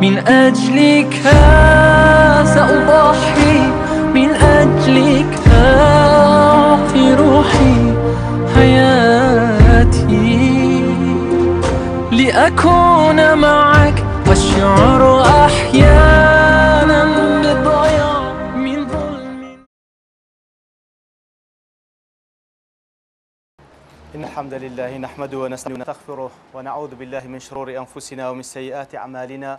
من أجلك سأضحي من أجلك أعطي روحي حياتي لأكون معك والشعر أحيانا بالضياع من ظلم إن الحمد لله نحمده ونستغفره ونعوذ بالله من شرور أنفسنا ومن سيئات أعمالنا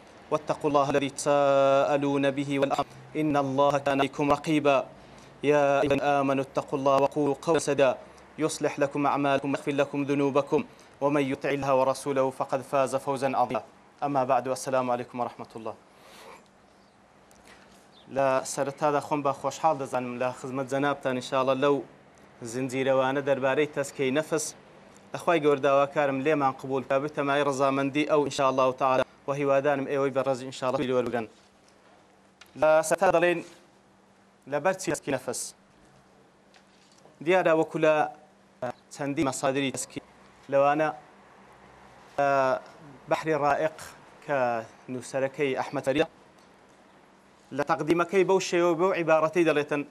واتقوا الله الذي تساءلون به والأرض إن الله كان عليكم رقيبا يا أيها آمنوا اتقوا الله وقولوا قولا سدا يصلح لكم أعمالكم ويغفر لكم ذنوبكم ومن يطع الله ورسوله فقد فاز فوزا عظيما أما بعد والسلام عليكم ورحمة الله لە سەرتادا خۆم بە خۆشحاڵ دەزانم لە خزمەت جەنابتان نیشاڵە لەو زنجیرەوانە دەربارەی تەسکەی نەفس لەخوای گەورداواکارم لێمان قبول کە بتەمای ڕزامەندی ئەو ئینشاءڵاو تاالە و هیوادانم ئێوەی بەڕێزی انشاڵی لەوەرگەن لە سەتا دەڵێن لەبەر چیسکی نەفەس دیارە وەکو لە چەندی مەسادری تسکی لەوانە بەحری ڕائق کە نووسەرەکەی ئەحمەتەریە لە تەقدیمەکەی بەو شێوە بەو عیبارەتی دەڵێتن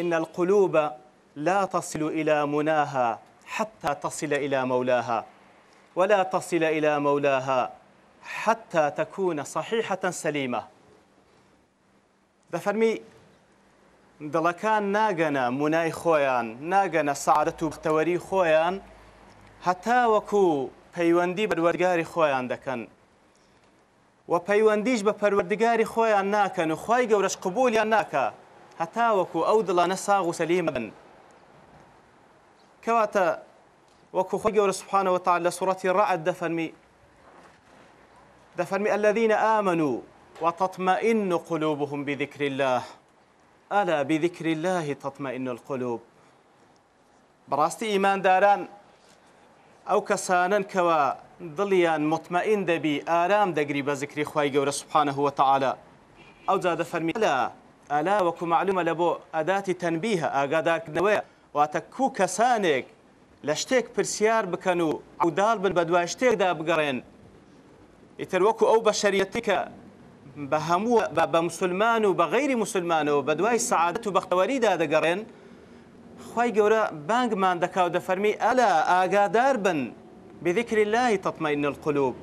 إن القلوب لا تصل إلى مناها حتى تصل إلى مولاها ولا تصل إلى مولاها حتى تكون صحيحة سليمة دەفەرمی دڵەکان ناگەنە مونای خۆیان ناگەنە سعادەت و بختەوەری خۆیان هەتا وەکو پەیوەندی بەروەرگاری خۆیان دەکەن و پەیوەندیش بە پەروەردگاری خۆیان ناکەن و خی گەورەش قبولیان ناکە هەتا وەکو ئەو دڵانە ساغ و سەلیم بن کەواتە وەکو خۆی گەورە سوبحانەوە تا لە سوڕەتی ڕعەت دەفەرمی دفرمي الذين آمنوا وتطمئن قلوبهم بذكر الله ألا بذكر الله تطمئن القلوب براستي إيمان داران ئەو کەسانن کەوە دڵیان مطمئین دەبی ئارام دەگری بە ذکری خی گەورە سوبحانە هوتەعاالە ئەو جادە فەرمی لە ئەلا وەکو معلومە لە بۆ ئەداتی تەنبیهە ئاگادارکردنەوەە واتە کوو کەسانێک لە شتێک پرسیار بکەن و ئەودال بن بە دوای شتێکدا بگەڕێن ئیتر وەکو ئەو بە شەریەتیکە بە هەموو بە مسلمان و بە غیری مسلمانەوە بە دوای سعادت و بەختەوەریدا دەگەڕێن خی گەورە بانگمان دەکاو دەفەرمی ئەلا ئاگادار بن بذكر الله تطمئن القلوب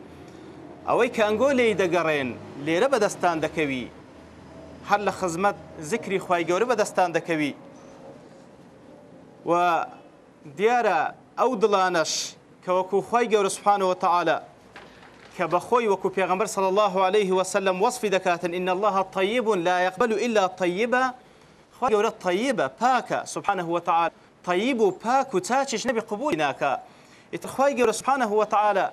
ئەوەی کە ئەنگۆ لێی دەگەڕێن لێرە بەدەستان دەکەوی هەر لە خزمەت زیکری خی گەورە بەدەستان دەکەوی و دیارە ئەو دڵانەش کە وەکو خی گەورە سوبحانەوە تەعاالە کە بەخۆی وەکو پێغمبەر صلى الله عليه وسلم وصفی دەکاتن إن الله طيب لا يقبل إلا طيبا خوا گەورە طيبة پاکە سبحانه وتعالى طيب و پاک و تاچش نەبی قبولی ناکە ئتخوای گەورە سبحانه وتعالى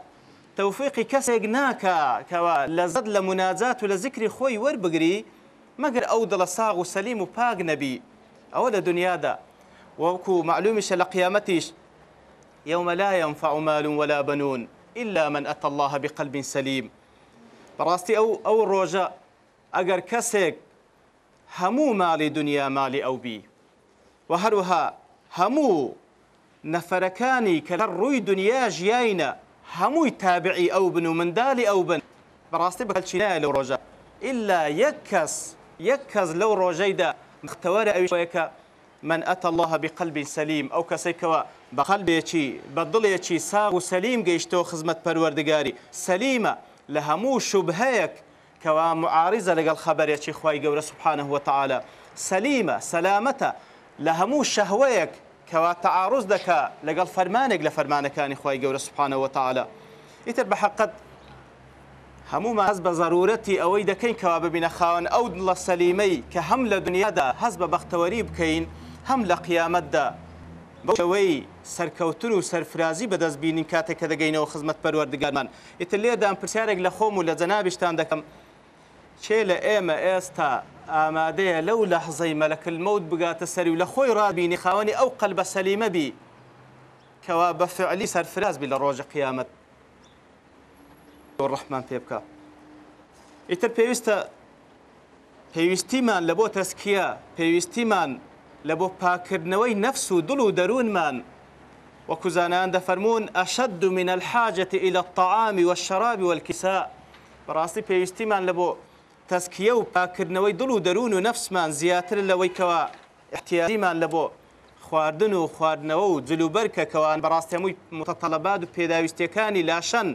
تەوفیقی کەسێک ناکە کەوا لەزت لە مناجات و لە ذکری خۆی وەربگری مەگەر ئەو دڵە ساغ و سەلیم و پاک نەبی ئەوە لە دنیادا وەکو معلومیشە لە قیامەتیش يوم لا ينفع مال ولا بنون إلا من أتى الله بقلب سليم براستي أو أو روجا أجر كسك همو مالي دنيا مالي أو بي وهروها همو نەفەرەکانی کە لە ڕووی دنیا ژیاینە هەمووی تابعی ئەو بن و مندالی ئەو بن بەڕاستی بەکەلچینایە لەو ڕۆژە ئللا یەک کەس یەک کەس لەو ڕۆژەیدا مختەوەرە ئەویەکە من ئەتە الله بقلبی سەلیم ئەو کەسێکەوە بە قەلبێکی بە دڵێکی ساغ و سەلیم گەیشتۆ خزمەت پەروەردگاری سەلیمە لە هەموو شوبهەیەک کەوا معارزە لەگەڵ خەبەرێکی خی گەورە سوبحانە وتەعاالە سەلیمە سەلامەتە لە هەموو شەهوەیەک کەوا تەعاڕز دەکا لەگەڵ فەرمانێک لە فەرمانەکانی خی گەورە سوبحانە وتەعاالە ئیتر بە حقت هەموو هەز بە ضرورەتی ئەوەی دەکەین کەوا ببینە خاوەن ئەو دڵە سەلیمەی کە هەم لە دنیادا هەز بە بەختەوەری بکەین هەم لە قیامەتدا بەشەوەی سەرکەوتن و سەرفرازی بەدەستبینین کاتێک کە دەگەینەوە خزمەت پەروەردگارمان ئیتر لێدان پرسیارێک لە خۆم و لە جەنابیشتان دەکەم چێ لە ئێمە ئێستا ئامادەیە لەو لە حزەی مەلەکلمەوت بگاتە سەری و لە خۆی ڕابینی خاوەنی ئەو قەلبە سەلیمە بی کەوا بە فعلی سەرفراز بی لە ڕۆژە قیامەت ڕحمان پێ بکە ئیتر پێویستە پێویستیمان لە بۆ تەسکیە پێویستیمان لە بۆ پاکردنەوەی نەفس و دڵ و دەروونمان وەکو زانان دەفەرمونون ئەشەد و منە الحاجەتی ئیلە تەعامی وە شەرابی وەکیسا بەڕاستی پێویستیمان لە بۆ تەسکیە و پاکردنەوەی دڵ و دەروون و نەفسمان زیاتر لەوەی کەوە احتیاریمان لە بۆ خواردن و خواردنەوە و جلوبەرکەکەوان بەڕاستیەمووی متتەلەباد و پێداویستەکانی لاشەن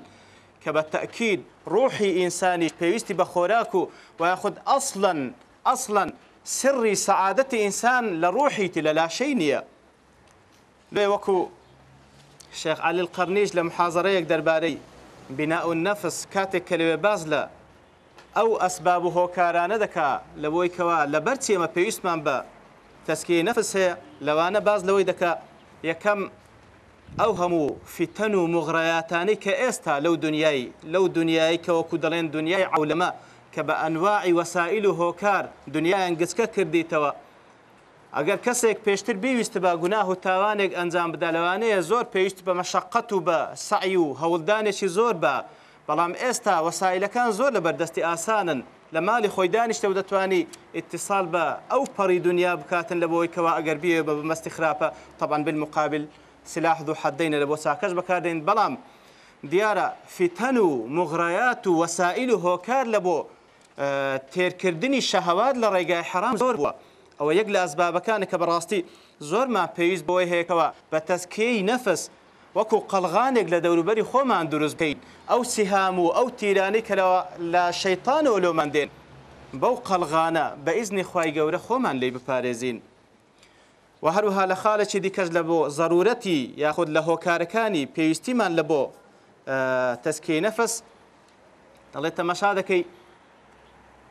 کە بە تەکیید ڕۆحی ئینسانیش پێویستی بە خۆراک و ویاخود ئەسلن ئەسلن سری سەعادەتی ئینسان لە ڕۆحیتی لە لاشەی نییە لێ وەکو شێخ علیل قەرنیش لە محازەرەیەک دەربارەی بیناء نەفس کاتێک کە لەوێ باز لە ئەو ئەسباب و هۆکارانە دەکا لەبەوەی کەوا لە بەرچی ئمە پێویستمان بە تەسکی نەفس هەیە لەوانە باز لەوەی دەکا یەکەم ئەو هەموو فیتەن و مغڕایاتانی کە ئێستا لەو دنیای لەو دنیای کەوەکو دەڵێن دنیای عولەمە کە بە ئەنواعی وەسائل و هۆکار دنیایان گچکە کردیتەوە ئەگەر کەسێک پێشتر بیویست بە گوناه و تاوانێک ئەنجام بدالەوانەیە زۆر پێویست بە مەشقەت و بە سعی و هەوڵدانێکی زۆر بە بەڵام ئێستا وەسایلەکان زۆر لە بەردەستی ئاسانن لە مالی خۆی دانیشتە و دەتوانی ئتصال بە ئەو پەڕی دنیا بکاتن لەبەوەیکەوە ئەگەر بێ بە بەمەستی خراپە طبعاان بالمقابل سلاح و حدینە لە بۆ ساکەش بەکاردێن بەڵام دیارە فیتەن و مغڕایات و وەسائل و هۆکار لە بۆ تێرکردنی شەهەوات لە ڕێگای حرام زۆر بووە ئەوە یەک لە ئەسبابەکانە کە بەڕاستی زۆرمان پێویست بۆی هەیەکەوە بە تەسکەی نەفس وەکو قەلغانێک لە دەوروبەری خۆمان دروست بکەین ئەو سیهام و ئەو تیرانی کەەوە لە شەیتان و لۆمەندێن بەو قەلغانە بە ئیزنی خی گەورە خۆمان لی بپارێزین. و هەروها لە خاڵێکی دیکەش لە بۆ ضرورەتی یاخود لە هۆکارەکانی پێویستیمان لە بۆ تەسکی نەفس دەڵێت تەمەشا دەکەی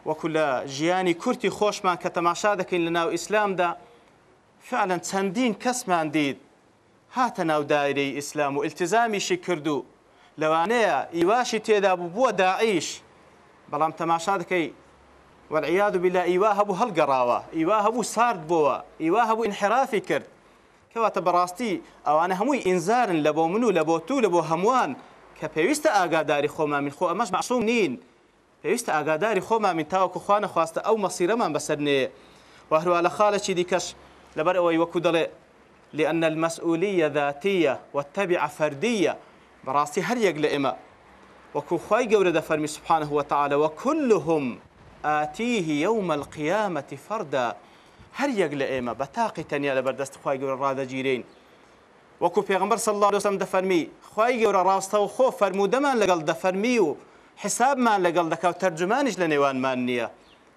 وەکو لە ژیانی کورتی خۆشمان کە تەماشا دەکەین لە ناو ئیسلامدا فعلەن چەندین کەسمان دید هاتە ناو دایرەی ئیسلام و التزامیشی کردو لەوانەیە ئیواشی تێدا بوو بووە داعیش بەڵام تەماشا دەکەی وەعیاد بلا ئیوا هەبوو هەڵگەڕاوە ئیوا هەبوو سارد بووە ئیوا هەبوو انحرافی کرد کەواتە بەڕاستی ئەوانە هەمووی ئینزارن لە بۆ من و لە بۆ تو لە بۆ هەمووان کە پێویستە ئاگاداری خۆمان من خۆ ئەمەش معسووم نین پێویستە ئاگاداری خۆمامین تاوەکو خوانە خواستە ئەو مەسیرەمان بەسەر نێ وهروە لە خاڵەی دیکەش لەبەر ئەوەی وەکو دەڵێ لأن المسؤولية ذاتية والتبعة فردية براستي هر يك لإما وكو خواي قورة دفرمي سبحانه وتعالى وكلهم آتيه يوم القيامة فردا هر يك لإما بتاقي تنيا لبردست خواي قورة رادا جيرين وەکو پێغمبەر سەله لەسم دەفەرمی خی گەورە ڕاستە و خۆ فەرمودەمان لەگەڵ دەفەرمی و حسابمان لەگەڵ دەکات تەرجمانیش لە نێوانمان نییە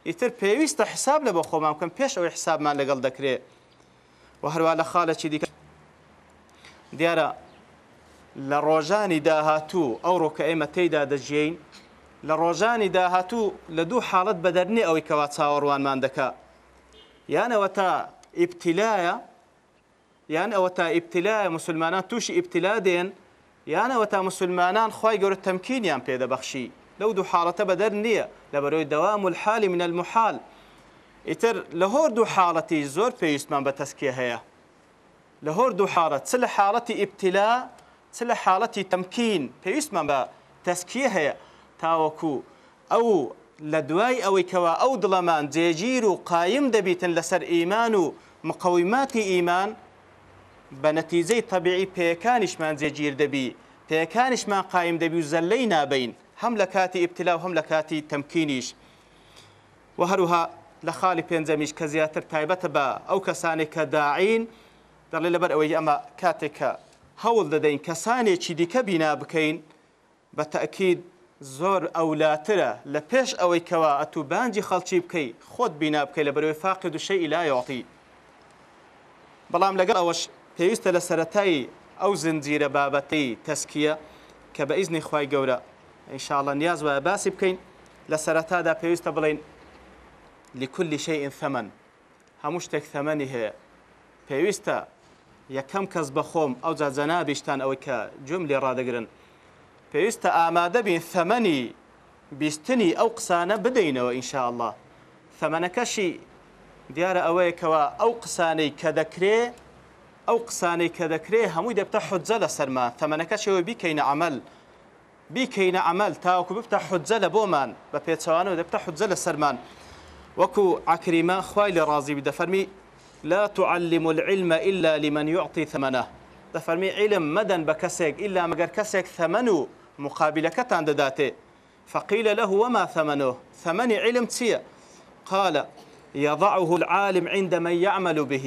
ئیتر پێویستە حساب لە بە خۆمان بکەم پێش ئەوەی حسابمان لەگەڵ دەکرێت و هەروە لە خاڵەی دیکە دیارە لە ڕۆژانی داهاتوو ئەو ڕۆکە ئێمە تێیدا دەژین لە ڕۆژانی داهاتوو لە دوو حاڵت بەدەرنێ ئەوەی کەوا چاوەڕوانمان دەکا یانەوە تا ئیبتیلایە یان ئەوە تا ئیبتیلایە مسلمانان تووشی ئیبتیلا دێن یانەوە تا مسلمانان خی گەورە تەمکینیان پێدەبەخشی لەو دوو حاڵەتە بەدەر نییە لە بەرەوەی دەوام و الحالی من المحال ئیتر لە هۆر دوو حاڵەتی زۆر پێویستمان بە تەسکیە هەیە لە هۆر دوو حاڵەت چ لە حاڵەتی ئیبتیلا چ لە حاڵەتی تەمکین پێویستمان بە تەسکیە هەیە تاوەکو ئەو لە دوای ئەوەی کەوا ئەو دڵەمان جێگیر و قایم دەبیتن لەسەر ئیمان و مقەویماتی ئیمان بە نەتیجەی تەبیعی پێکانیشمان جێگیر دەبی پێکانیشمان قایم دەبی و زەلەی نابین هەم لە کاتی ئبتلا و هەم لە کاتی تەمکینیش و هەروها لە خاڵی پێنجەمیش کە زیاتر تایبەتە بە ئەو کەسانێک کە داعین دەڵێ لەبەر ئەوەی ئەمە کاتێکە هەوڵ دەدەین کەسانێکی دیکە بینا بکەین بە تەکید زۆر ئەولاترە لە پێش ئەوەی کەوا ئەتوبانجی خەڵکی بکەی خۆت بینا بکەی لە بەرەوەی فاقی دوشەی ئیلایەڵتی بەڵام لەگەڵ ئەوەش پێویستە لە سەتایی ئەو زنجیرە بابەتی تەسکیە کە بە ئیزنی خی گەورە ئینشاءڵە نیاز وایە باسی بکەین لە سەرەتادا پێویستە بڵین لکلی شەی ئینفەمەن هەموو شتێک تەمەنی هەیە پێویستە یەکەم کەس بەخۆم ئەو جاجەنابیشتان ئەوەی کە جوم لێ ڕدەگرن پێویستە ئامادە بین تەمەنی بیستنی ئەو قسانە بدەینەوە ئینشاءله تەمەنەکەشی دیارە ئەوەیەکەوە ئەو قسانەی کە دەکرێت ئەو قسانەی کە دەکرێ هەمووی دەبتە حجە لە سەرما تەمەنەکە شێوە بیکەینە عمل بیکەینە عمل تاوەکو ببتە حجە لە بۆمان بە پێچوانەوە دەبتە حجە لە سەرمان وەکو عکریما خوای لە ڕازی دەفەرمی لا تعلم العلم إلا لمن يعطي ثمنه دەفەرمی عیلم مەدەن بە کەسێک ئللا مەگەر کەسێک ثەمەن و مقابلەکەتان دەداتێ فقيل له وما ثمنه ثمن علم تسيا قال يضعه العالم عند من يعمل به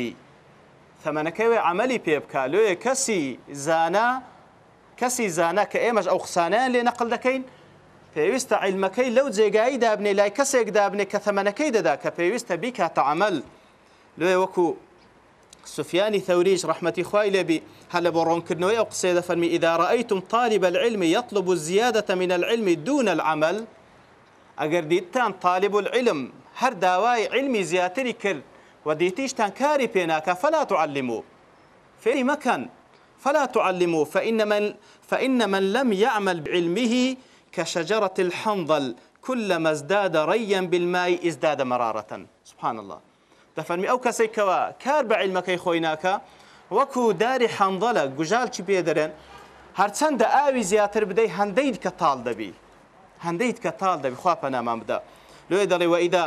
تەمەنەکەوێ عملی پێ بکە لێ کەسی زانە کەسی زانە کە ئێمەش ئەو قسانیان لێ نەقل دەکەین پێویستە عیلمەکەی لەو جێگایی دابنێ لای کەسێک دابنێ کە تەمەنەکەی دەدا کە پێویستە بیکاتە عمل لێ وەکو سفياني ثوريج رحمة خوي لبي هل برون كرنوي أو قصيدة فرمي إذا رأيتم طالب العلم يطلب الزيادة من العلم دون العمل أجر ديتان طالب العلم هر داواي علمي زياتري كرد و دیتیشتان کاری پێناکە فلا تعلموا فێری مەکەن فلا تعلموا فإن من, فإن من لم يعمل بعلمه كشجرة الحنظل كلما ازداد ريا بالماء ازداد مرارة سبحان الله دەفەرمی ئەو کەسێک کەوا کار بە عیلمەکەی خۆی ناکە وەکو داری حەنڵە گوژال چی پێدەرێن هەرچەندە ئاوی زیاتر بدەی هەندەیت کە تاڵ دەبی هەندەیت کە تاڵ دەبی خوا پەنامان بدە لێ دەڵێ وەئیدا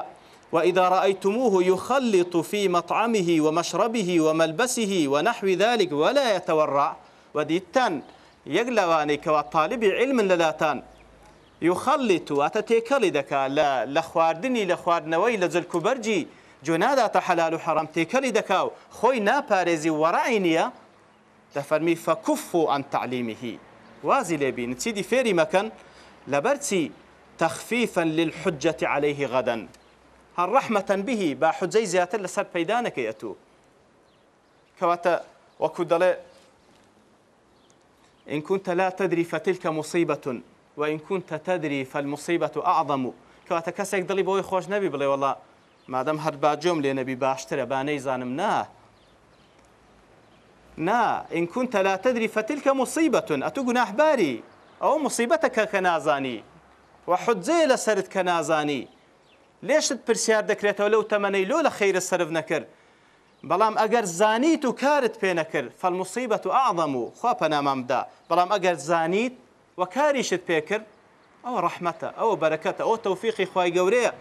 وإذا رأيتموه يخلط في مطعمه ومشربه وملبسه ونحو ذلك ولا يتورع وديتان يقلواني كوطالب علم للاتان يخلط واتتيكل دكا لا لخواردني لخواردنوي لزلكو برجي جنادا حلال حرام تيكل دكا خوي ناباريزي ورعينيا دفرمي فكفوا عن تعليمه وازي لبين تسيدي فيري مكان لبرتي تخفيفا للحجة عليه غدا هەر ڕەحمەەن بهی با حجەی زیاتر لەسەر پەیدانەکەی ئەتوو کەواتە وەکو دەڵێ إن كنت لا تدري فتلك مصيبة وإن كنت تدري فالمصيبة أعظم کەواتە کەسێک دڵی بۆی خۆش نەبی بڵێ وڵا مادەم هەر باجۆم لێ نەبی باشترە بانەی زانم نا نا إن كنت لا تدري فتلك مصيبة أتو گوناحباری ئەو مصیبەتە کە کە نازانی وحجزێ لەسرت کە نازانی لێشت پرسیار دەکرێتەوە لەو تەمەەی لۆ لە خەیرە سرف نەکرد بەڵام ئەگەر زانیت و کارت پێ نەکرد فەلموسیبەت و ئاڵەم و خوا پەنامامدا بەڵام ئەگەر زانیت و کاریشت پێکرد ئەوە ڕەحمەتە ئەوە بەرەکەتە ئەو تەوفیقی خی گەورەیە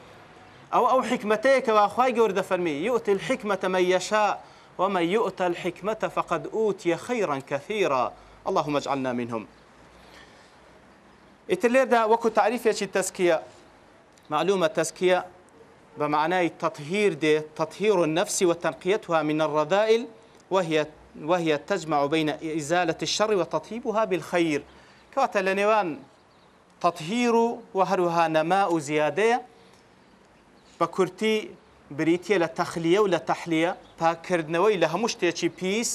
ئەو ئەو حکمتەیەکەوە خی گەور دەفەرمی یوتل حکمەتەمە یەشا ومە یوتل حکمەتە فقد ئووتە خەیڕەن کەثیرە اللهم اجعلنا منهم ئیتر لێدا وەکو تعریفێکی تەسکیە معلومة تزكية بمعنى تطهير دي تطهير النفس وتنقيتها من الرذائل وهي وهي تجمع بين إزالة الشر وتطيبها بالخير كواتا لنيوان تطهير وهروها نماء زيادة بكرتي بریتە لە تەخلیە و لە تەحلیە پاکردنەوەی لە هەموو شتێکی پیس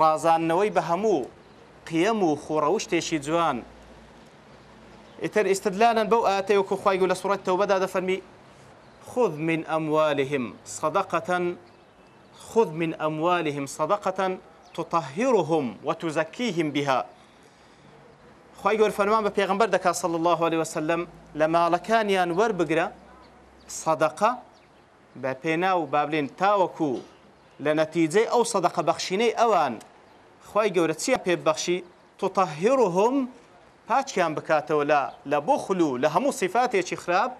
ڕازاننەوەی بە هەموو قیەم و خۆڕەوش شتێکی جوان ئتر ئستدلانن بەو ئاتەیەوەکو خی و لە سوڕەت تەوبەدا دەفەرمی خذ من أموالهم صدقة خذ من أموالهم صدقة تطهرهم وتزكيهم بها خی گەۆر فەرمان بە پێغمبەر دەکات صل الله عليه وسلم لە ماڵەکانیان وەربگرە سەدەقە بە پێنا و بابلێن تاوەکو لە نەتیجەی ئەو سەدەقە بەخشینەی ئەوان خی گەورە چیە پێبەخشی تتەهێڕهم پاچیان بکاتەوە لە بۆ خلو لە هەموو سیفاتێکی خراپ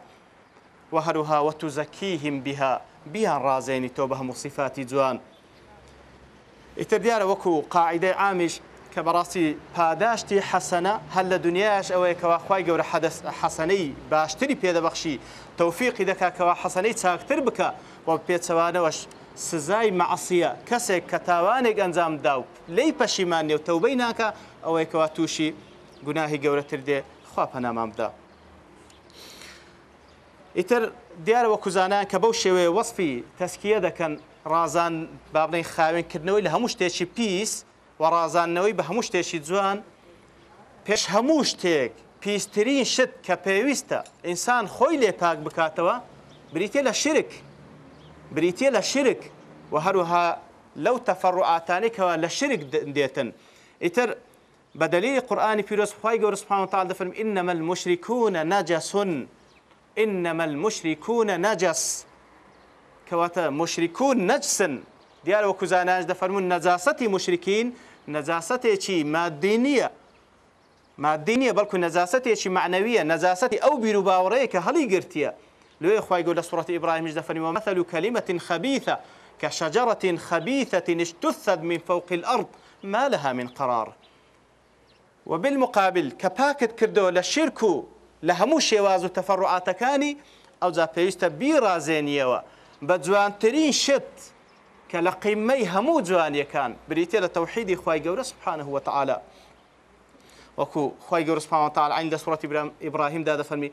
و هەروها وەتو زەکیهیم بها بیان ڕازێنی تۆ بە هەموو سیفاتی جوان. ئیتر دیارە وەکو قاعدەی ئامیش کە بەڕاستی پاداشتی حەسەنە هەل لە دنیاش ئەوەیەکەوە خی گەورە حەسەنەی باشتری پێدەبەخشی تەوفیقی دەکاتەوە حەسەنەی چاکتر بکە و پێچەوانەوەش سزای مەعسیە کەسێک کە تاوانێک ئەنجام دا و لی پەشیمانێ و تەوبەی ناکە ئەوەیەکەوە تووشی گوناهی گەورەتر دێ خوا پەنامان بدە. ئیتر دیارەوە کوزانان کە بەو شێوەیە وەصفی تەسکیە دەکەن ڕازان بابنەی خاوێنکردنەوەی لە هەموو شتێکی پیس و ڕازانەوەی بە هەموو شتێکی جوان پێش هەموو شتێک پیسترین شت کە پێویستە ئینسان خۆی لێ پاک بکاتەوە بریتە لە شرک بریتە لە شرک و هەروها لەو تەفەڕ و ئاتانێکەوە لە شرک دێتن ئیتر بە دەلی قورآانی پیرۆسخوای گەورە سوپانتال دەفرم ئینەمە مشریکونە نەجەسون ئینەمە مشریکونە نەجەس کەواتە مشریکون نەجسن دیارە وەکو زانایش دەفەرمون نەجاسەتی مشرکین نەجاسەتێکی مادی نییە مادی نییە بەڵکو نەجاسەتێکی معنەویە نەجاسەتی ئەو بیر و باوەڕەیە کە هەڵی گرتیە لێ خخوای گەورە سوڕەتی ئیبراهیمش دەفەرمیوە مەثل و کەلیمەتین خەبیثە كشجرة خبيثة اشتثت من فوق الأرض ما لها من قرار و بالمقابل کە پاکت کردەوە لە شرک و لە هەموو شێواز و تەفەڕعاتەکانی ئەو جا پێویستە بیرازێنیەوە بە جوانترین شت کە لە قیمەی هەموو جوانیەکان بریتە لە تەوحیدی خی گەورە سبحانه وتعاالە وەکو خی گەورە سپانتال عین لە سوەتی ئیبراهیمدا دەفەرمی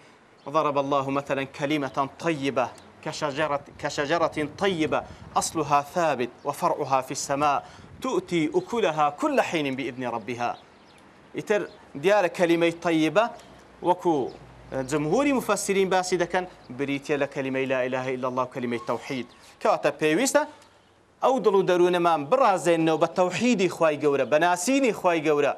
ضرب الله مثلا كلمة طيبة كشجرة, كشجرة طيبة أصلها ثابت وفرعها في السماء تؤتي أكلها كل حين بإذن ربها ئیتر دیارە کەلیمەی تەیبە وەکو جمهوری مفسرین باسی دەکەن بریتە لە کەلیمەی لا إله إلا الله کەلیمەی تەوحید کەواتە پێویستە ئەو دڵ و دەروونەمان بڕازێنەوە بە تەوحیدی خی گەورە بە ناسینی خی گەورە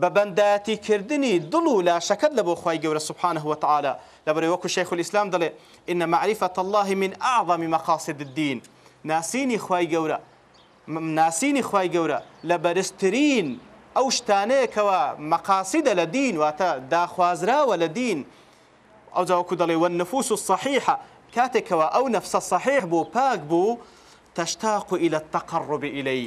بە بەنداتی کردنی دڵ و لاشەکەت لە بۆ خی گەورە سبحانه وتعاالە لەبەر وەکو شەیخ الإسلام دەڵێ إن معرفة الله من أعظم مقاصد الدين ناسینی خی گەورە ناسینی خی گەورە لە بەرزترین ئەو شتانەیەکەوە مەقاسیدە لە دین واتە داخوازراوە لە دین ئەو جاوەکو دەڵێ وە نفوس و صحیحە کاتێکەوە ئەو نەفسە صحیح بوو پاک بوو تەشتاق و ئیلە تەقڕڕبی ئیلەی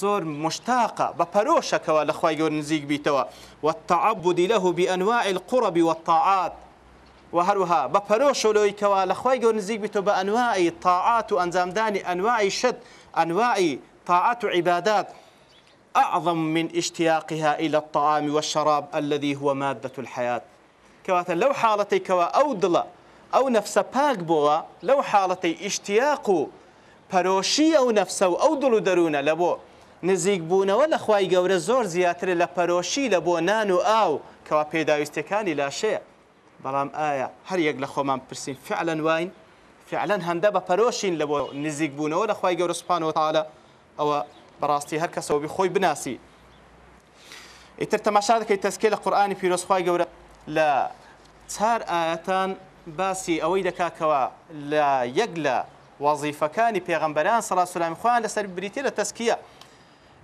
زۆر مشتاقە بە پەرۆشەکەوە لە خی گەۆر نزیک بیتەوە وتەعبودی لەه بئەنواع القڕبی وتەعات و هەروها بە پەرۆشۆلۆیکەوە لە خی گەۆر نزیک بیتەوە بە ئەنواعی تاعات و ئەنجامدانی ئەنواعی شت ئەنواعی تاعات و عیبادات أعظم من اشتياقها إلى الطعام والشراب الذي هو مادة الحياة كواتا لو حالتي كوا أو دلا أو نفس باك بوا لو حالتي اشتياق پەرۆشی ئەو نەفسە و ئەو دڵ و دەروونە لە بۆ نزیک بوونەوە لە خی گەورە زۆر زیاتر لە پەرۆشی لە بۆ نان و ئاو کەوا پێداویستەکانی لاشەیە بەڵام ئایا هەر یەک لە خۆمان پرسین فعلەن واین فعلەن هەندە بە پەرۆشین لە بۆ نزیک بوونەوە لە خی گەورە سوپان و تاالە ئەوە بەڕاستی هەر کەسەوەبی خۆی بناسی ئیتر تەماشا دەکەی تەسکێ لە قورآانی پیرۆسخوای گەورە لە چار ئاەتان باسی ئەوەی دەکاکەوە لە یەک لە وازیفەکانی پێغمبەران سەلا سلامی خۆیان لەسەر بریتێ لە تەسکیە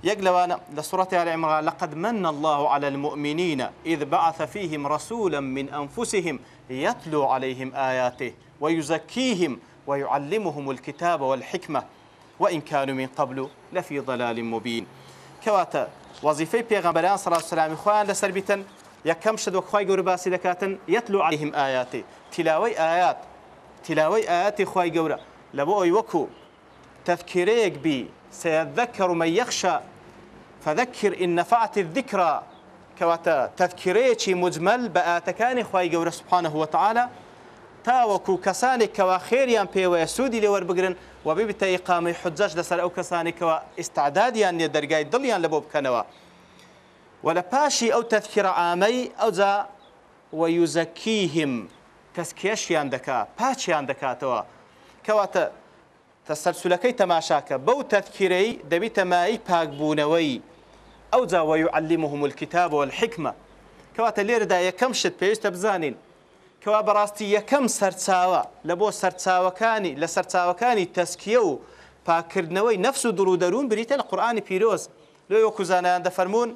يك لوانا لسورة آل عمران لقد من الله على المؤمنين إذ بعث فيهم رسولا من أنفسهم يتلو عليهم آياته ويزكيهم ويعلمهم الكتاب والحكمة وإن كانوا من قبل لفي ضلال مبين كواتا وظيفة پیغمبران صلى الله عليه وسلم خوان لسربتن يكم شد وخواي گور باسی دكاتن يتلو عليهم آياتي تلاوي آيات تلاوي آيات خواي گور لبو اي وكو تذكيريك بي سيذكر من يخشى فذكر إن نفعت الذكرى كواتا تذكيريك مجمل بآتكان خواي گور سبحانه وتعالى تاوەکو کەسانێک کەوا خێریان پێوەیە سوودی لێوەربگرن و ببیتە ئیقامی حجەش لەسەر ئەو کەسانێکەوە ئستعدادیان لێ دەرگای دڵیان لە بۆ بکەنەوە و لە پاشی ئەو تەفکرە ئامەی ئەوجا وەیوزەکیهیم کەس کێشیان دەکا پاچیان دەکاتەوە کەواتە تەسەرسولەکەی تەماشاکە بەو تەفکرەی دەبیتەمایی پاکبوونەوەی ئەوجا وەیعللیمهم الکتاب والحکمە کەواتە لێرەدا یەکەم شت پێویستە بزانین کەوا بەڕاستی یەکەم سەرچاوە لە بۆ سەرچاوەکانی لە سەرچاوەکانی تەسکیە و پاکردنەوەی نفس و درو دەرون بریتە لە قورآانی پیرۆز لۆ وەکوزانیان دەفەرمونون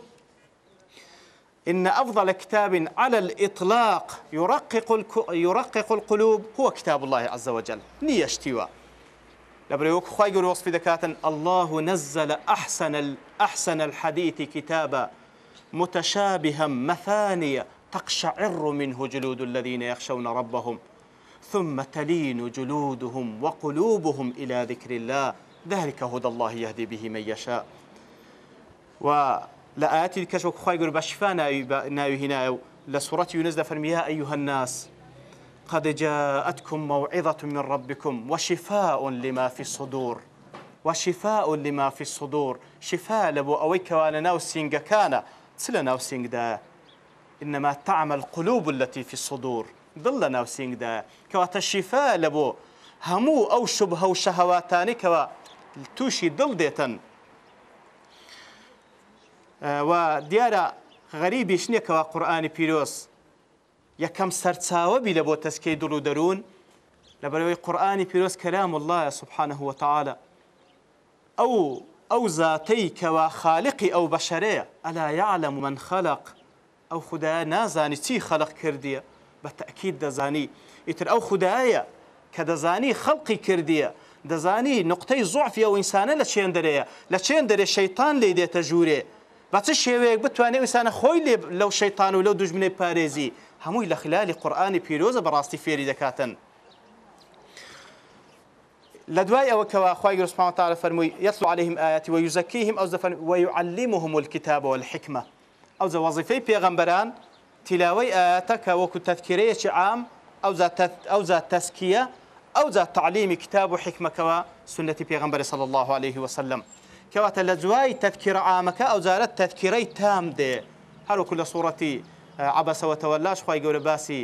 إن أفضل كتاب على الإطلاق يرقق يرقق القلوب هو كتاب الله عز وجل نيشتوا لبريوك خواي يقول وصف دكاتا الله نزل أحسن أحسن الحديث كتابا متشابها مثانية تقشعر منه جلود الذين يخشون ربهم ثم تلين جلودهم وقلوبهم إلى ذكر الله ذلك هدى الله يهدي به من يشاء ولآيات الكشف خواهي قرب أشفا ناوي هنا لسورة يونس فرمي يا أيها الناس قد جاءتكم موعظة من ربكم وشفاء لما في الصدور وشفاء لما في الصدور شفاء لبو أويك وانا ناو سينغ كان سلا ناو سينغ دا إنما تعمل قلوب التي في الصدور دڵ لە ناوسینگدا کەواتە شیفا لە بۆ هەموو ئەو شوبهە و شەهەواتانێکەوە تووشی دڵ دێتن و دیارە غەریبیش نیەکەوە قورآانی پیرۆس یەکەم سەرچاوە بی لە بۆ تەسکەی دڵ و دەروون لەبەرەوەی قورآانی پیرۆز کەرام اللهە سبحانه وتعاالە ئەو ئەو زاتەی کەوا خالقی ئەو بەشەرەیە ئەلا يعلم من خلق ئەو خدایە نازانی چی خەلق کردیە بە تەکیید دەزانی ئیتر ئەو خدایە کە دەزانی خەڵقی کردیە دەزانی نقطەی زۆعفی ئەو ئینسانە لە چێن دەرەیە لە چێن دەرێ شەیتان لێ دێتە ژوورێ بەچ شێوەیەک بتوانێت ئینسانە خۆی لەو شەیتان و لەو دوژمنەی پارێزی هەمووی لە خلالی قورآانی پیرۆزە بەڕاستی فێری دەکاتن. لە دوای ئەوە کەوا خی گرسپان تاالە فەرمووی یەسو عليهلیم ئاەتی و یوزەکییم ئەو زەفەن وەیعللیمهم الكتابەوە الحکمە ئەو زەوەزیفەی پێغەمبەران تیلاوەی ئاەتەکە وەکو تەفکرەیەکی عام ئەو زات تەسکیە ئەو زات تعلیمی کتاب و حکمەکەەوە سنەتی پێغمبەر صل الله عليه وسلم کەواتە لە جوای تەفکرە ئامەکە ئەو زارەت تەفکرەی تام دێ هەروکو لە سوورەتی عبەسەوەتەوە لاش خی گەورە باسی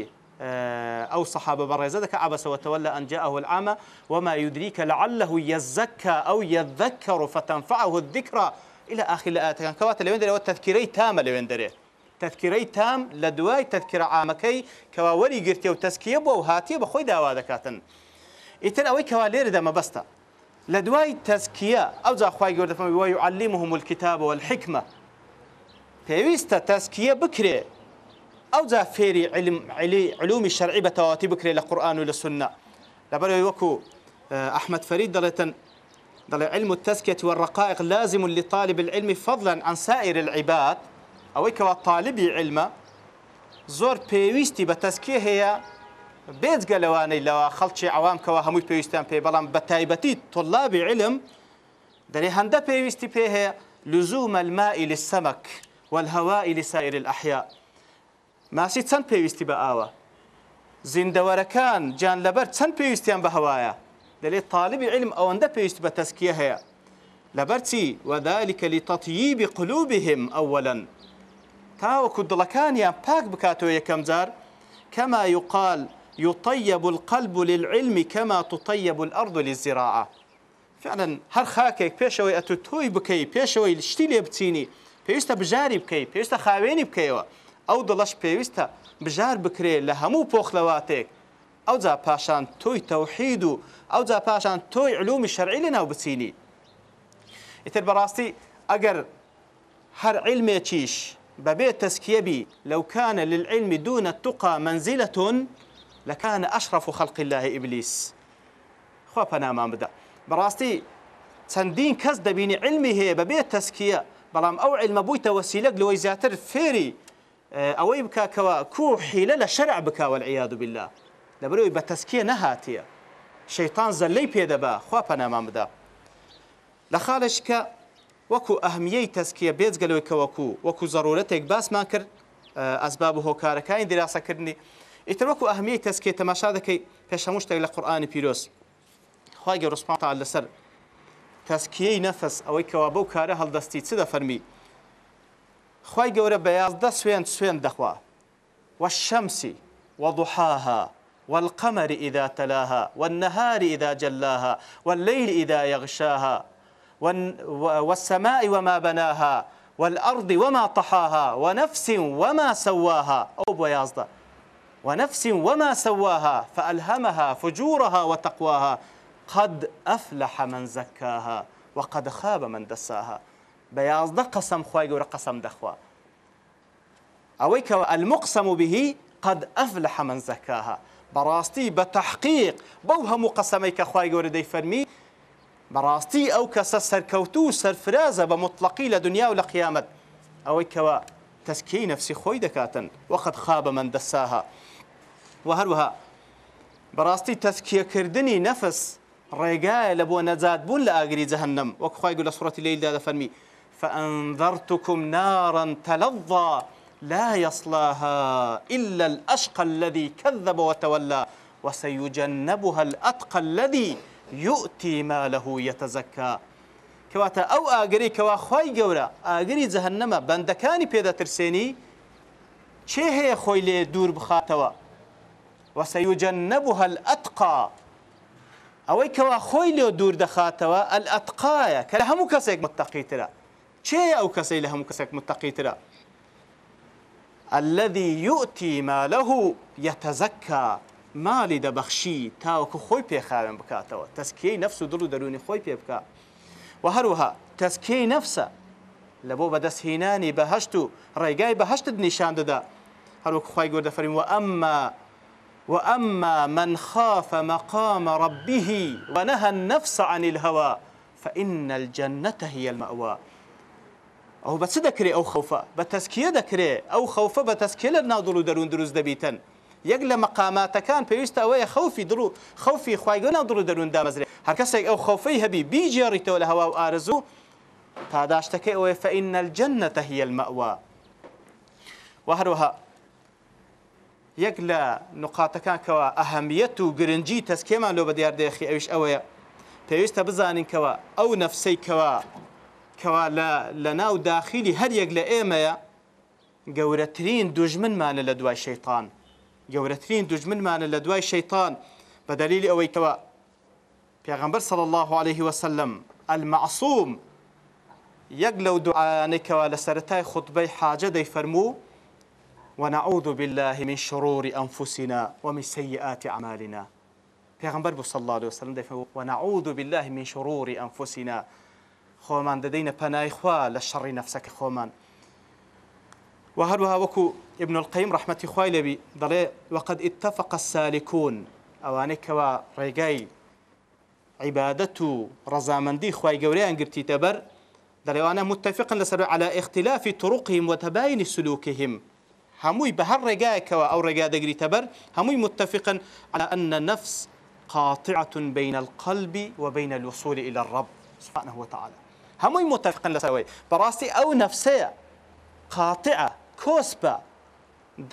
ئەو سەحابە بەڕێزە دەکە عبەسەوەتەوە لە ئەنج ئەو العامە وما يدریکە لەعله يزەکە ئەو يذكر فتنفعه الذكرى إلى آخر الآتەکان کەواتە لەوێن دەرەوە تذکرەی تامە لەوێن دەرێ تذکرەی تام لە دوای تذکرە عامەکەی کەوا وەری گرتێ و تەسکیە بۆ و هاتیە بە خۆی داوا دەکاتن ئیتر ئەوەی کەوا لێرە دەمەبەستە لە دوای تەسکیە ئەو جاخوای گەوردەفەمی وای و علیمهم الکتابەوە الحکمە پێویستە تەسکیە بکرێ ئەو جا فێری علم علی علومی شەرعی بەتەواتی بکرێ لە قورآن و لە سنە لەبەرەوەی وەکو ئەحمد فەرید دەڵێتن دل علم التزكية والرقائق لازم لطالب العلم فضلا عن سائر العباد أو كوا طالبي علم زور بيويستي بتزكية هي بێجگە لەوانەی لەوە خەڵکی ئەوامکەوە هەمووی پێویستیان پێ بەڵام بە تایبەتی تۆلابی علم دەێ هەندە پێویستی پێ هەیە لزومە المائی للسەمەك والهەوای لسائر الأحیا ماسی چەند پێویستی بە ئاوە زیندەوەرەکان گیان لەبەر چەند پێویستیان بە هەوایە دەلێت تاالبی علم ئەوەندە پێویست بە تەسکیە هەیە لەبەرچی وەدالیکە لی تەتیبی قلوبهم ئەوەن تاوەکو دڵەکانیان پاک بکاتەوە یەکەم جار کەما یوقال يطيب القلب للعلم كما تطيب الأرض للزراعة فعلا هەر خاکێک پێشەوەی ئەتو تۆی بکەی پێشەوەی شتی لێ بچینی پێویستە بژاری بکەی پێویستە خاوێنی بکەیەوە ئەو دڵەش پێویستە بژار بکرێت لە هەموو پۆخلەواتێک ئەو جا پاشان تۆی تەوحید و ئەو جا پاشان تۆی علومی شەرعی لەناو بچینی ئیتر بەڕاستی ئەگەر هەر علمێکیش بەبێت تەسکیەبی لەو کانە للعلمی دوونە توقا منزیلەتون لەکانە ئەشرف و خەڵقی الله ئیبلیس خوا پەنامان بدە بەڕاستی چەندین کەس دەبینی علمی هەیە بەبێت تەسکیە بەڵام ئەو علمە بوویتە وەسیلەک لەوەی زیاتر فێری ئەوەی بکاکەوە کوو حیلە لە شەرع بکاوە العیاد بالله لەبەرەوەی بە تەسکیە نەهاتیە شەیتان زەلەی پێدەبا خوا پەنامان بدا لە خاڵش کە وەکو ئەهمیەی تەسکیە بێزگەلەوەی کە وەکو وەکو زەرورەتێک باسمان کرد ئەسباب هۆکارەکانی دراسەکردنی ئیتر وەکو ئەهمیەی تەسکێ تەماشا دەکەی پێش هەموو شتێک لە قورآانی پیرۆس خواگە ڕسپانتا لەسەر تەسکیەی نەفەس ئەوەی کەوا بەو کارە هەڵدەستی چ دەفەرمی خی گەورە بەیازدە سوێن سوێن دەخوا وە شەمسی وەضحاها والقمر إذا تلاها والنهار إذا جلاها والليل إذا يغشاها والسماء وما بناها والأرض وما طحاها ونفس وما سواها أو بيازدة ونفس وما سواها فألهمها فجورها وتقواها قد أفلح من زكاها وقد خاب من دساها بيازدة قسم خواي قور قسم دخوا أويك المقسم به قد أفلح من زكاها بەڕاستی بە تحقیق بەو هەموو قەسەمەی کە خخوای گەورە دەی فەرمی بەڕاستی ئەو کەسە سەرکەوتو و سەرفرازە بە مطلقی لە دنیا و لە قیامەت ئەوەی کەوە تەسکی نفسی خۆی دەکاتن وەخت خابە من دەساها و هەروەها بەڕاستی تەسکیەکردنی نەفس ڕێگایە لە بۆ نەجات بوون لە ئاگری جەهنم وەک خخوای گو لە سوەتی لەیدا دەفەرمی فأنذرتكم نارا تلظى لا يصلاها إلا الأشقى الذي كذب وتولى وسيجنبها الأتقى الذي يؤتي ماله يتزكى کەواتە ئەو ئاگری کەوا خی گەورە ئاگری جەهنەمە بەندەکانی پێدەترسێنی چێ هەیە خۆی لێ دوور بخاتەوە وەسەوجەن نەبوو هەل ئەتقا ئەوەی کەوا خۆی لێ دوور دەخاتەوە ئەل ئەتقایە کە هەموو کەسێک متتەقیترە چێ ئەو کەسەی لە هەموو کەسێک متتەقیترە الذي يؤتي ماله يتزكى مالی دەبەخشی تاوەکو خۆی پێخاوێن بکاتەوە تەسکیی نفس و دڵ و دەرونی خۆی پێ بکە و هەروها تەسکیی نفسە لە بۆ بەدەستهێنانی بەهشت و ڕێگای بەهشتت نیشان دەدا هەروک خی گۆر دەفەرین و ئەمما وأما من خاف مقام ربه ونهى النفس عن الهوى فإن الجنة هي المأوى ئەو بە چ دەکرێت ئەو خەوفە بە تەسکیە دەکرێت ئەو خەوفە بە تەسکێ لە ناودڵ و دەروون دروست دەبیتن یەک لە مەقاماتەکان پێویستە ئەوەیە خەوفی دڵ و خەوفی خوایگە ناودڵ و دەروون دامەزرێت هەر کەسێک ئەو خەوفەی هەبی بیجێڕیتەوە لە هەوا و ئارزوو پاداشتەکەی ئەوەیە فەئین نەلجەنە تەهیە المەوە و هەروەها یەک لە نقاتەکانکەوە ئەهەمیەت و گرنگی تەسکێمان لۆ بە دیاردێخی ئەوش ئەوەیە پێویستە بزانین کەوە ئەو نەفسەی کەوە کەوا لە ناو داخلی هەریەک لە ئێمەیە گەورەترین دوژمنمانە لە دوای شەیتان گەورەترین دوژمنمانە لە دوای شەیتان بە دلیلی ئەوەی کەەوە پێغمبەر سەڵ الله عليه وسلم المعصوم یەک لەو دوعاانێکەوە لە سەتای خوتبەی حاجە دەی فەرموو ونعوذ بالله من شرور أنفسنا ومن سيئات أعمالنا پیغمبر صلى الله عليه وسلم دفع ونعوذ بالله من شرور أنفسنا خۆمان دەدەینە پەنای خوا لە شەڕی نەفسەکە خۆمان و هەروها وەکو ابن القیم ڕحمەتی خوای لەبی دەڵێ وەقد اتفق السالكون ئەوانەی کەوا ڕێگای عیبادەت و ڕەزامەندی خوای گەوریان گرتیتە بەر دەڵێوانە متتەفقن لەسەر على اختلافی طرقهم وتباين سلوكهم هەمووی بە هەر ڕێگایەکەوە ئەو ڕێگا دەگریتە بەر هەمووی متتەفقن على أن نفس قاطعة بين القلب وبين الوصول إلى الرب سبحانه وتعالى هەمووی متفقن لەسەوەی بەڕاستی ئەو نەفسەیە قاتعە کۆسپە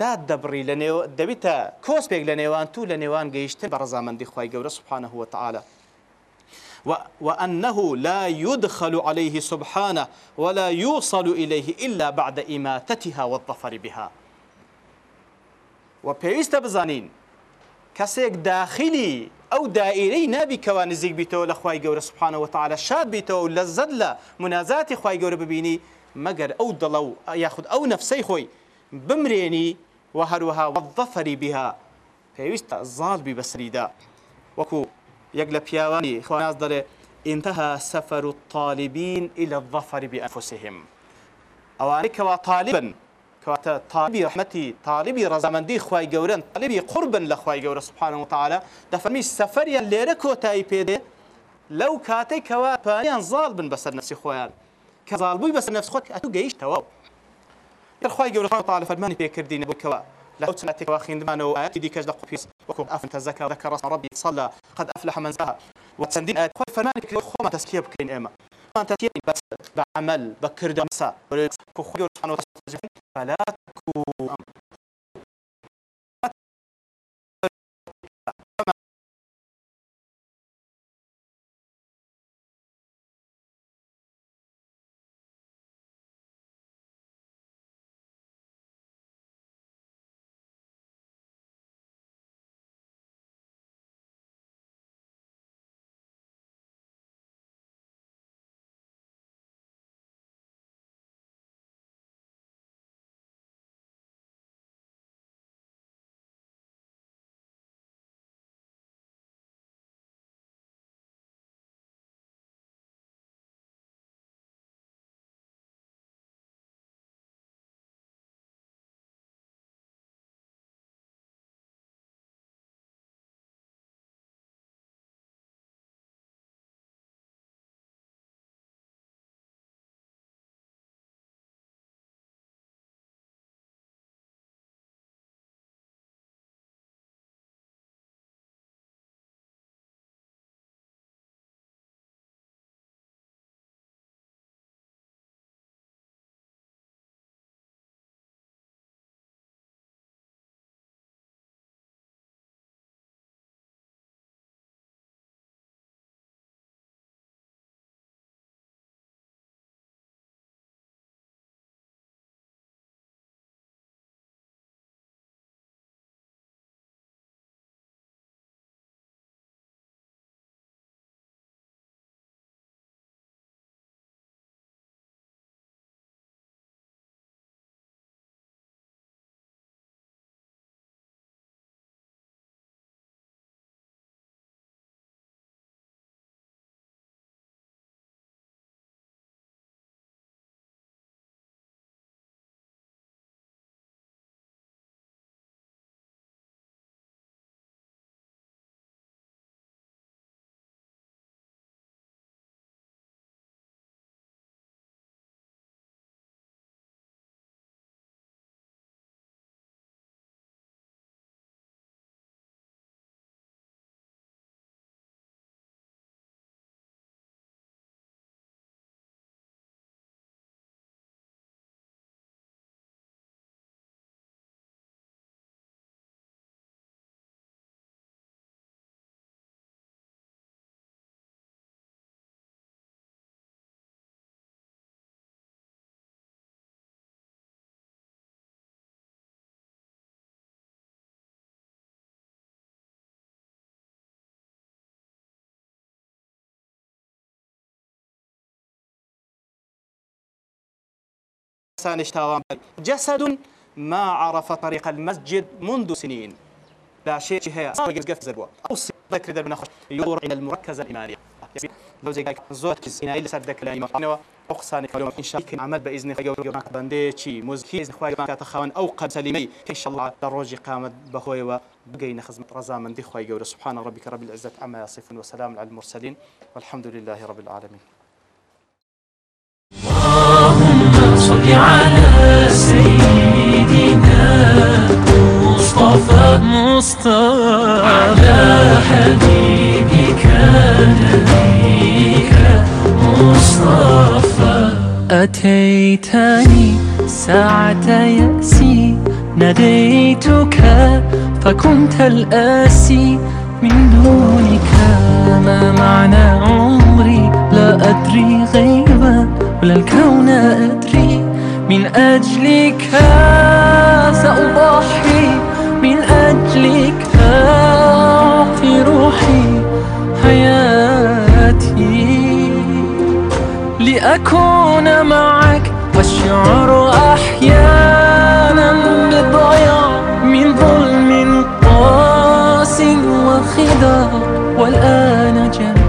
داد دەبڕی لە نێو دەبیتە کۆسپێک لە نێوان تو لە نێوان گەیشتن بە ڕزامەندی خی گەورە سوبحانە هوتەعاە وأنه لا يدخل عليه سبحانه ولا يوصل إليه إلا بعد إماتتها والظفر بها وبيست بزانين کەسێک داخلی ئەو دائرەی نابیکەوە نزیک بیتەوە لە خی گەورە سوبحانەوە تاالە شاد بیتەوە لە زەد لە منازاتی خی گەورە ببینی مەگەر ئەو دڵە و یاخود ئەو نەفسەی خۆی بمرێنی و هەروەها وەظەفەری بها پێویستە زاڵبی بەسریدا وەکو یەک لە پیاوانی خواناز دەڵێ انتها سەفەر و تاالبین إلى الظەفەری بأنفسهم ئەوانەی کەوا تاالبن کەواتە تابی ڕحمەتی تاالبی ڕزامەندی خی گەورن تەلبی قوربن لە خی گەورە سوبحانە وتالە دەفەرمی سەفەریان لێرە کۆتایی پێدێ لەو کاتێک کەوا پایان زاڵ بن بەسەر نفسی خۆیان کە زالبووی بەسەر نفس خۆت ئەتو گەیشتەوە یخوای گەورە تاال فەرمانی پێکردین بکەوە لو تناتك واخين و آيات دي كجد قبيس وكم أفن تزكى ذكر ربي صلى قد أفلح من زكاها وتسندين آيات خوي فرمانك لو خوما تسكيب كين إما تأتيني بس بعمل بكردمسا ولكن خير سبحانه وتعالى فلا تكون سانش تاوان جسد ما عرف طريق المسجد منذ سنين لا شيء هي صار قف زربوا أوصي ذكر ذا بنخش يدور عند المركز الإيماني لو زي قالك زوت الزنا اللي صار ذاك الأيام أنا أقصان اليوم إن شاء الله عمل بإذن خير يومك بندي شيء مزكي إذن خوي بانك تخوان أو قد سلمي إن شاء الله دروجي قامت بخوي وبقي نخزم رزا من دي خوي سبحان ربك رب العزة عما يصفون وسلام على المرسلين والحمد لله رب العالمين على حبيبك نبيك مصطفى أتيتني ساعة يأسي ناديتك فكنت الآسي من دونك ما معنى عمري لا أدري غيبا ولا الكون أدري من أجلك سأضحي لأجلك أعطي روحي حياتي لأكون معك والشعر أحيانا بالضياع من ظلم قاس وخداع والآن جميل